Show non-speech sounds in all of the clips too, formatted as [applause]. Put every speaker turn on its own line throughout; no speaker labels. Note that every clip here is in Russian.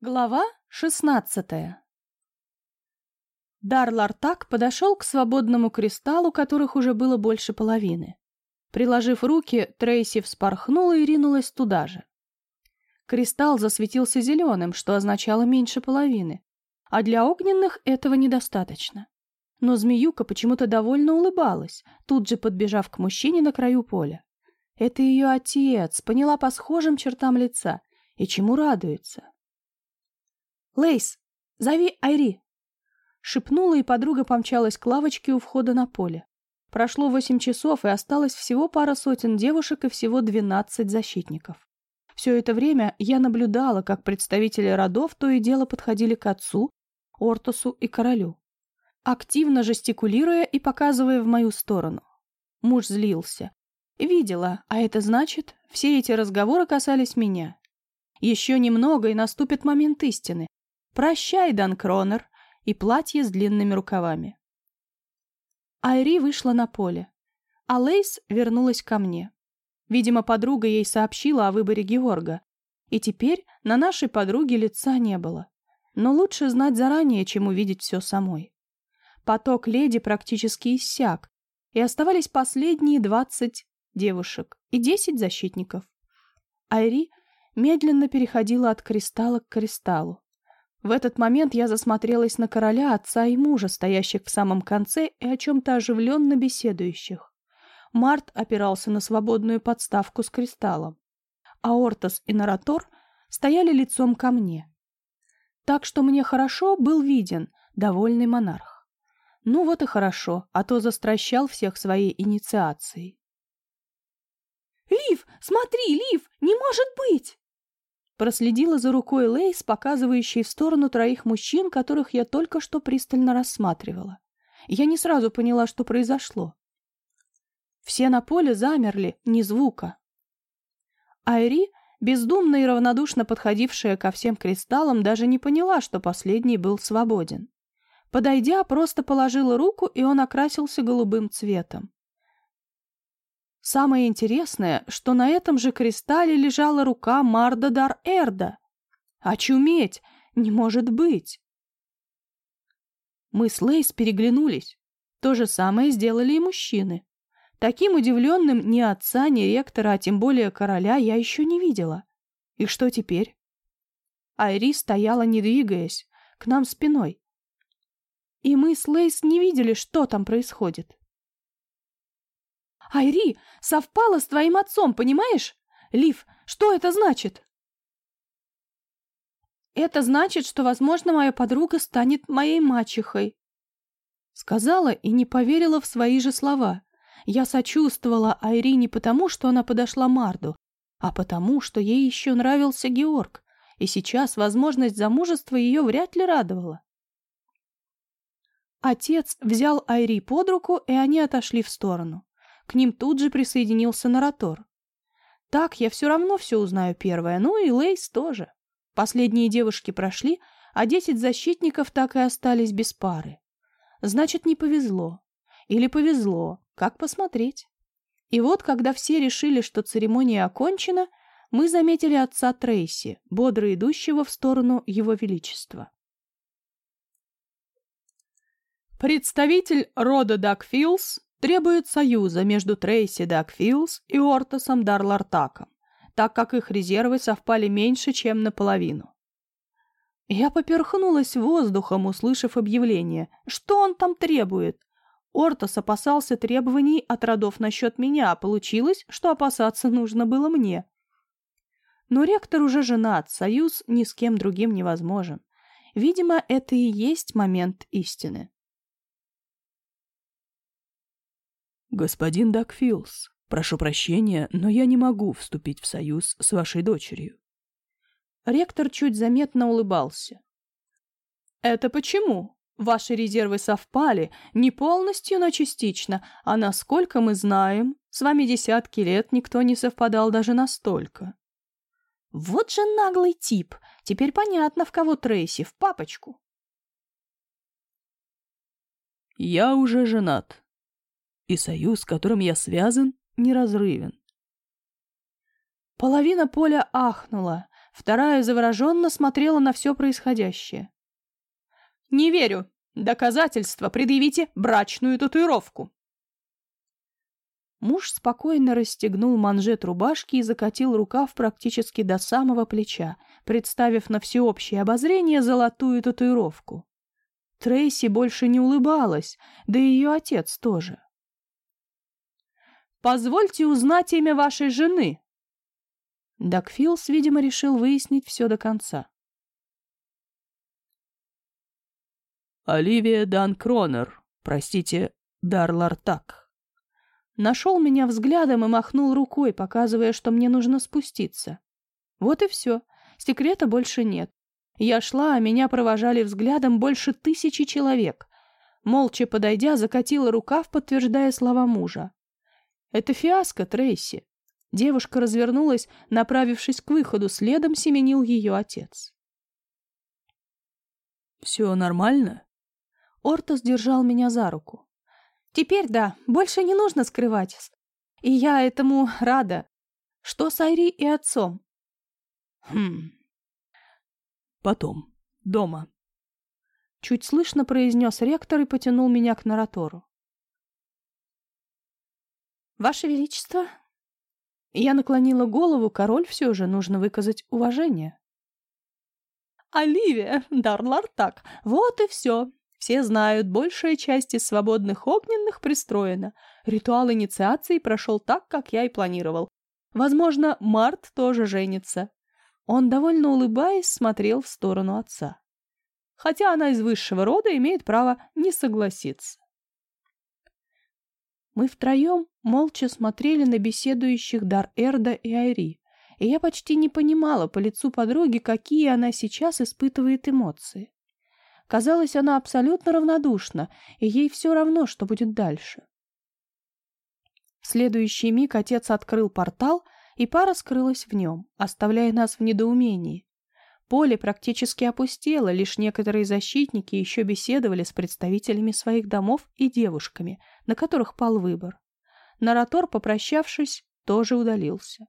Глава шестнадцатая Дар Лартак подошел к свободному кристаллу, которых уже было больше половины. Приложив руки, Трейси вспорхнула и ринулась туда же. Кристалл засветился зеленым, что означало меньше половины, а для огненных этого недостаточно. Но змеюка почему-то довольно улыбалась, тут же подбежав к мужчине на краю поля. Это ее отец, поняла по схожим чертам лица, и чему радуется. «Лейс, зови Айри!» Шепнула, и подруга помчалась к лавочке у входа на поле. Прошло восемь часов, и осталось всего пара сотен девушек и всего двенадцать защитников. Все это время я наблюдала, как представители родов то и дело подходили к отцу, Ортосу и королю, активно жестикулируя и показывая в мою сторону. Муж злился. Видела, а это значит, все эти разговоры касались меня. Еще немного, и наступит момент истины, «Прощай, Дан Кронер!» и платье с длинными рукавами. Айри вышла на поле, а Лейс вернулась ко мне. Видимо, подруга ей сообщила о выборе Георга, и теперь на нашей подруге лица не было. Но лучше знать заранее, чем увидеть все самой. Поток леди практически иссяк, и оставались последние двадцать девушек и десять защитников. Айри медленно переходила от кристалла к кристаллу. В этот момент я засмотрелась на короля, отца и мужа, стоящих в самом конце и о чем-то оживленно беседующих. Март опирался на свободную подставку с кристаллом, а Ортос и Наратор стояли лицом ко мне. Так что мне хорошо был виден довольный монарх. Ну вот и хорошо, а то застращал всех своей инициацией.
«Лив, смотри, Лив, не может быть!»
Проследила за рукой Лейс, показывающей в сторону троих мужчин, которых я только что пристально рассматривала. Я не сразу поняла, что произошло. Все на поле замерли, ни звука. Айри, бездумно и равнодушно подходившая ко всем кристаллам, даже не поняла, что последний был свободен. Подойдя, просто положила руку, и он окрасился голубым цветом. Самое интересное, что на этом же кристалле лежала рука Марда Дар Эрда. Очуметь! Не может быть! Мы с Лейс переглянулись. То же самое сделали и мужчины. Таким удивленным ни отца, ни ректора, а тем более короля я еще не видела. И что теперь? Айри стояла, не двигаясь, к нам спиной. И мы с Лейс не видели, что там происходит.
Айри совпала с твоим отцом, понимаешь? Лив, что это значит?
Это значит, что, возможно, моя подруга станет моей мачехой. Сказала и не поверила в свои же слова. Я сочувствовала Айри не потому, что она подошла Марду, а потому, что ей еще нравился Георг, и сейчас возможность замужества ее вряд ли радовала. Отец взял Айри под руку, и они отошли в сторону. К ним тут же присоединился Наратор. Так я все равно все узнаю первое, ну и Лейс тоже. Последние девушки прошли, а десять защитников так и остались без пары. Значит, не повезло. Или повезло, как посмотреть. И вот, когда все решили, что церемония окончена, мы заметили отца Трейси, бодро идущего в сторону его величества. Представитель рода Дакфилс требует союза между Трейси Дакфилс и Ортосом Дарлартаком, так как их резервы совпали меньше, чем наполовину. Я поперхнулась воздухом, услышав объявление. Что он там требует? Ортос опасался требований от родов насчет меня, а получилось, что опасаться нужно было мне. Но ректор уже женат, союз ни с кем другим невозможен. Видимо, это и есть момент истины.
«Господин Дакфилс, прошу прощения, но я не могу вступить в союз с вашей дочерью».
Ректор чуть заметно улыбался. «Это почему? Ваши резервы совпали, не полностью, но частично, а насколько мы знаем, с вами десятки лет никто не совпадал даже настолько». «Вот же наглый тип! Теперь понятно, в кого Трейси, в папочку».
«Я уже женат», и союз, с которым я связан, неразрывен.
Половина поля ахнула. Вторая завороженно смотрела на все происходящее. «Не верю. Доказательства предъявите брачную татуировку». Муж спокойно расстегнул манжет рубашки и закатил рукав практически до самого плеча, представив на всеобщее обозрение золотую татуировку. Трейси больше не улыбалась, да и ее отец тоже. «Позвольте узнать имя вашей жены». Дакфилс, видимо, решил выяснить все до конца.
«Оливия Дан Кронер, простите, Дарлартак»,
Нашел меня взглядом и махнул рукой, показывая, что мне нужно спуститься. Вот и все. Секрета больше нет. Я шла, а меня провожали взглядом больше тысячи человек. Молча подойдя, закатила рукав, подтверждая слова мужа. «Это фиаско, Трейси». Девушка развернулась, направившись к выходу, следом семенил ее отец.
«Все нормально?»
Ортос держал меня за руку. Теперь да, больше не нужно скрывать. И я этому рада. Что с Айри и отцом?
Хм. Потом. Дома.
Чуть слышно произнес ректор и потянул меня к наратору. Ваше Величество. Я наклонила голову, король все же нужно выказать уважение. Оливия, Дарлар так, вот и все. Все знают, большая часть из свободных огненных пристроена. Ритуал инициации прошел так, как я и планировал. Возможно, Март тоже женится. Он, довольно улыбаясь, смотрел в сторону отца. Хотя она из высшего рода имеет право не согласиться. Мы втроем молча смотрели на беседующих Дар Эрда и Айри, и я почти не понимала по лицу подруги, какие она сейчас испытывает эмоции. Казалось, она абсолютно равнодушна, и ей все равно, что будет дальше. В следующий миг отец открыл портал, и пара скрылась в нем, оставляя нас в недоумении. Поле практически опустело, лишь некоторые защитники еще беседовали с представителями своих домов и девушками, на которых пал выбор. Наратор, попрощавшись, тоже удалился.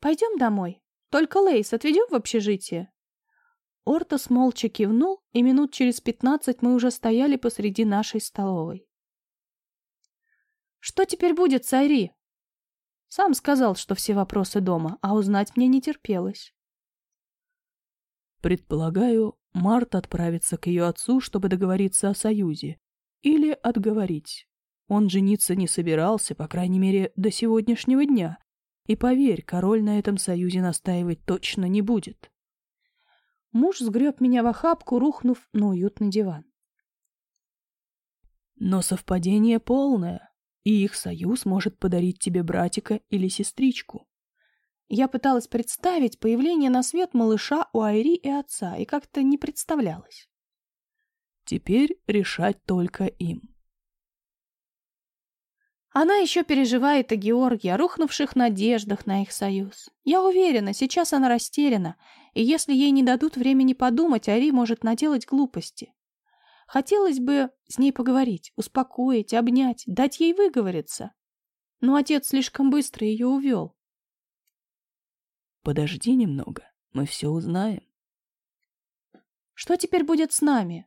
«Пойдем домой. Только Лейс отведем в общежитие?» Ортос молча кивнул, и минут через пятнадцать мы уже стояли посреди нашей столовой. «Что теперь будет с Айри?» Сам сказал, что все вопросы дома, а узнать мне не терпелось.
Предполагаю, Март отправится к ее отцу, чтобы договориться о союзе. Или отговорить. Он жениться не собирался, по крайней мере, до сегодняшнего дня. И поверь, король на этом союзе настаивать точно не будет. Муж сгреб меня в охапку, рухнув на уютный диван. Но совпадение полное, и их союз может подарить тебе братика или сестричку.
Я пыталась представить появление на свет малыша у Айри и отца, и как-то не представлялась.
Теперь решать только им.
Она еще переживает о Георгии, о рухнувших надеждах на их союз. Я уверена, сейчас она растеряна, и если ей не дадут времени подумать, Ари может наделать глупости. Хотелось бы с ней поговорить, успокоить, обнять, дать ей выговориться. Но отец слишком быстро ее увел.
Подожди немного, мы все узнаем.
Что теперь будет с нами?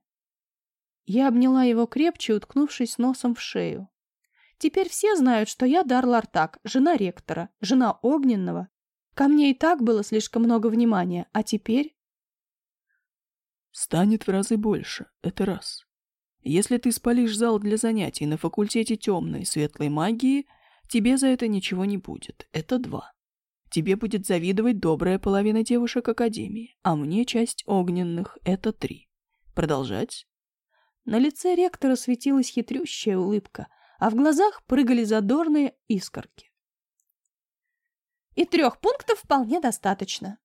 Я обняла его крепче, уткнувшись носом в шею. Теперь все знают, что я Дар Лартак, жена ректора, жена Огненного. Ко мне и так было слишком много внимания, а теперь...
Станет в разы больше, это раз. Если ты спалишь зал для занятий на факультете темной светлой магии, тебе за это ничего не будет, это два. Тебе будет завидовать добрая половина девушек Академии, а мне часть огненных, это три. Продолжать?
На лице ректора светилась хитрющая улыбка — а в глазах прыгали задорные искорки. И трех пунктов вполне достаточно.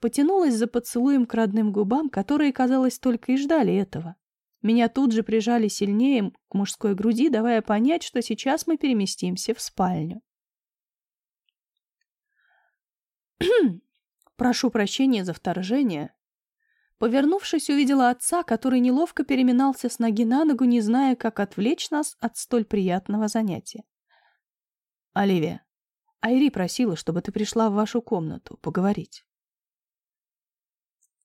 Потянулась за поцелуем к родным губам, которые, казалось, только и ждали этого. Меня тут же прижали сильнее к мужской груди, давая понять, что сейчас мы переместимся в спальню. [clears throat] Прошу прощения за вторжение, Повернувшись, увидела отца, который неловко переминался с ноги на ногу, не зная, как отвлечь нас от столь приятного занятия. «Оливия, Айри просила, чтобы ты пришла в вашу комнату поговорить.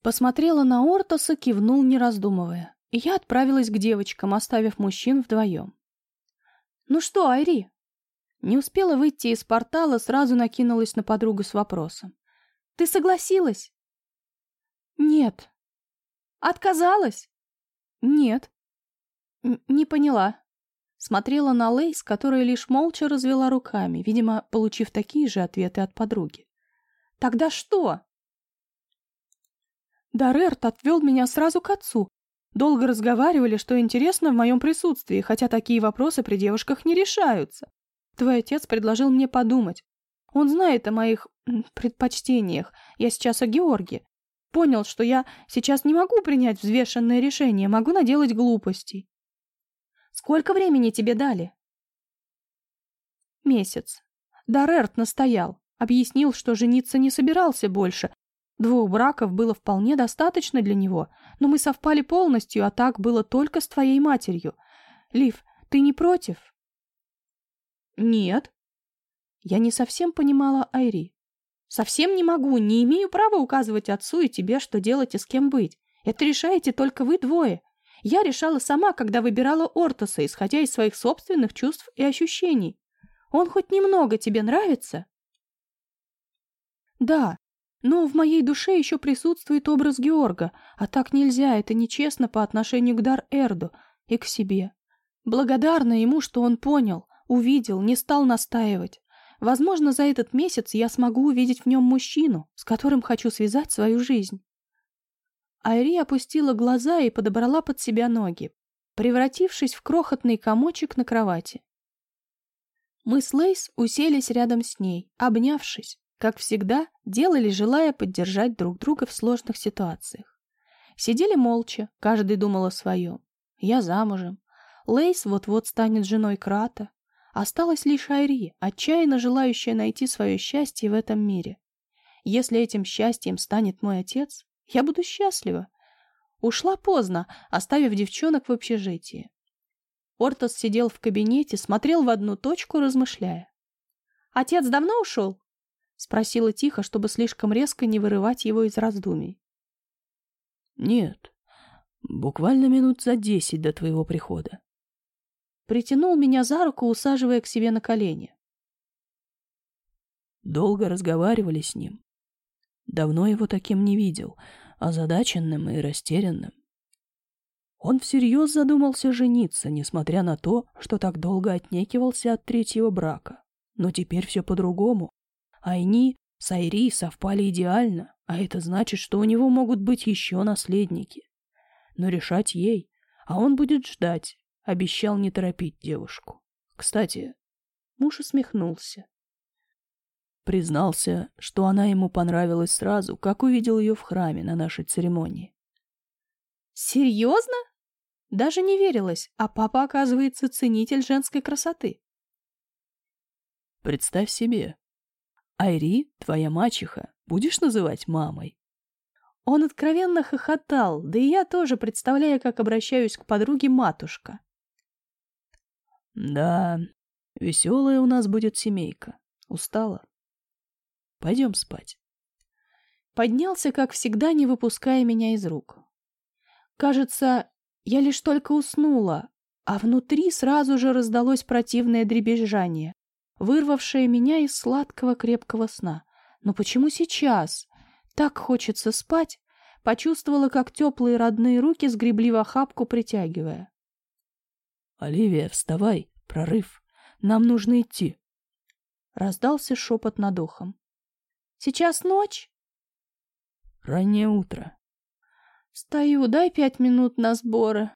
Посмотрела на Ортоса, кивнул, не раздумывая. И я отправилась к девочкам, оставив мужчин вдвоем. «Ну что, Айри?» Не успела выйти из портала, сразу накинулась на подругу с вопросом. «Ты согласилась?» «Нет». «Отказалась?» «Нет». «Не поняла». Смотрела на Лейс, которая лишь молча развела руками, видимо, получив такие же ответы от подруги. «Тогда что?» Дарерт отвел меня сразу к отцу. Долго разговаривали, что интересно в моем присутствии, хотя такие вопросы при девушках не решаются. Твой отец предложил мне подумать. Он знает о моих предпочтениях. Я сейчас о Георге. Понял, что я сейчас не могу принять взвешенное решение, могу наделать глупостей. Сколько времени тебе дали? Месяц. Дарерт настоял. Объяснил, что жениться не собирался больше, Двух браков было вполне достаточно для него, но мы совпали полностью, а так было только с твоей матерью. Лив, ты не против? Нет. Я не совсем понимала Айри. Совсем не могу, не имею права указывать отцу и тебе, что делать и с кем быть. Это решаете только вы двое. Я решала сама, когда выбирала Ортоса, исходя из своих собственных чувств и ощущений. Он хоть немного тебе нравится? Да, но в моей душе еще присутствует образ Георга, а так нельзя, это нечестно по отношению к Дар-Эрду и к себе. Благодарна ему, что он понял, увидел, не стал настаивать. Возможно, за этот месяц я смогу увидеть в нем мужчину, с которым хочу связать свою жизнь. Айри опустила глаза и подобрала под себя ноги, превратившись в крохотный комочек на кровати. Мы с Лейс уселись рядом с ней, обнявшись как всегда, делали, желая поддержать друг друга в сложных ситуациях. Сидели молча, каждый думал о своем. Я замужем. Лейс вот-вот станет женой Крата. Осталась лишь Айри, отчаянно желающая найти свое счастье в этом мире. Если этим счастьем станет мой отец, я буду счастлива. Ушла поздно, оставив девчонок в общежитии. Ортос сидел в кабинете, смотрел в одну точку, размышляя. «Отец давно ушел?» Спросила тихо, чтобы слишком резко не вырывать его из раздумий.
Нет, буквально минут за десять до твоего прихода.
Притянул меня за руку, усаживая к себе на колени.
Долго разговаривали с ним. Давно его таким не видел, озадаченным и растерянным. Он всерьез задумался жениться, несмотря на то, что так долго отнекивался от третьего брака. Но теперь все по-другому. Айни с Айри совпали идеально, а это значит, что у него могут быть еще наследники. Но решать ей, а он будет ждать, обещал не торопить девушку. Кстати, муж усмехнулся. Признался, что она ему понравилась сразу, как увидел ее в храме на нашей церемонии.
«Серьезно?» Даже не верилось, а папа, оказывается, ценитель женской красоты.
Представь себе, Айри, твоя мачеха, будешь называть мамой?»
Он откровенно хохотал, да и я тоже представляю, как обращаюсь к подруге матушка.
«Да, веселая у нас будет семейка. Устала? Пойдем спать».
Поднялся, как всегда, не выпуская меня из рук. Кажется, я лишь только уснула, а внутри сразу же раздалось противное дребезжание вырвавшая меня из сладкого крепкого сна. Но почему сейчас? Так хочется спать. Почувствовала, как теплые родные руки сгребли в охапку, притягивая.
«Оливия, вставай! Прорыв! Нам нужно идти!»
Раздался шепот над ухом. «Сейчас ночь?»
«Раннее утро».
«Стою, дай пять минут на сборы».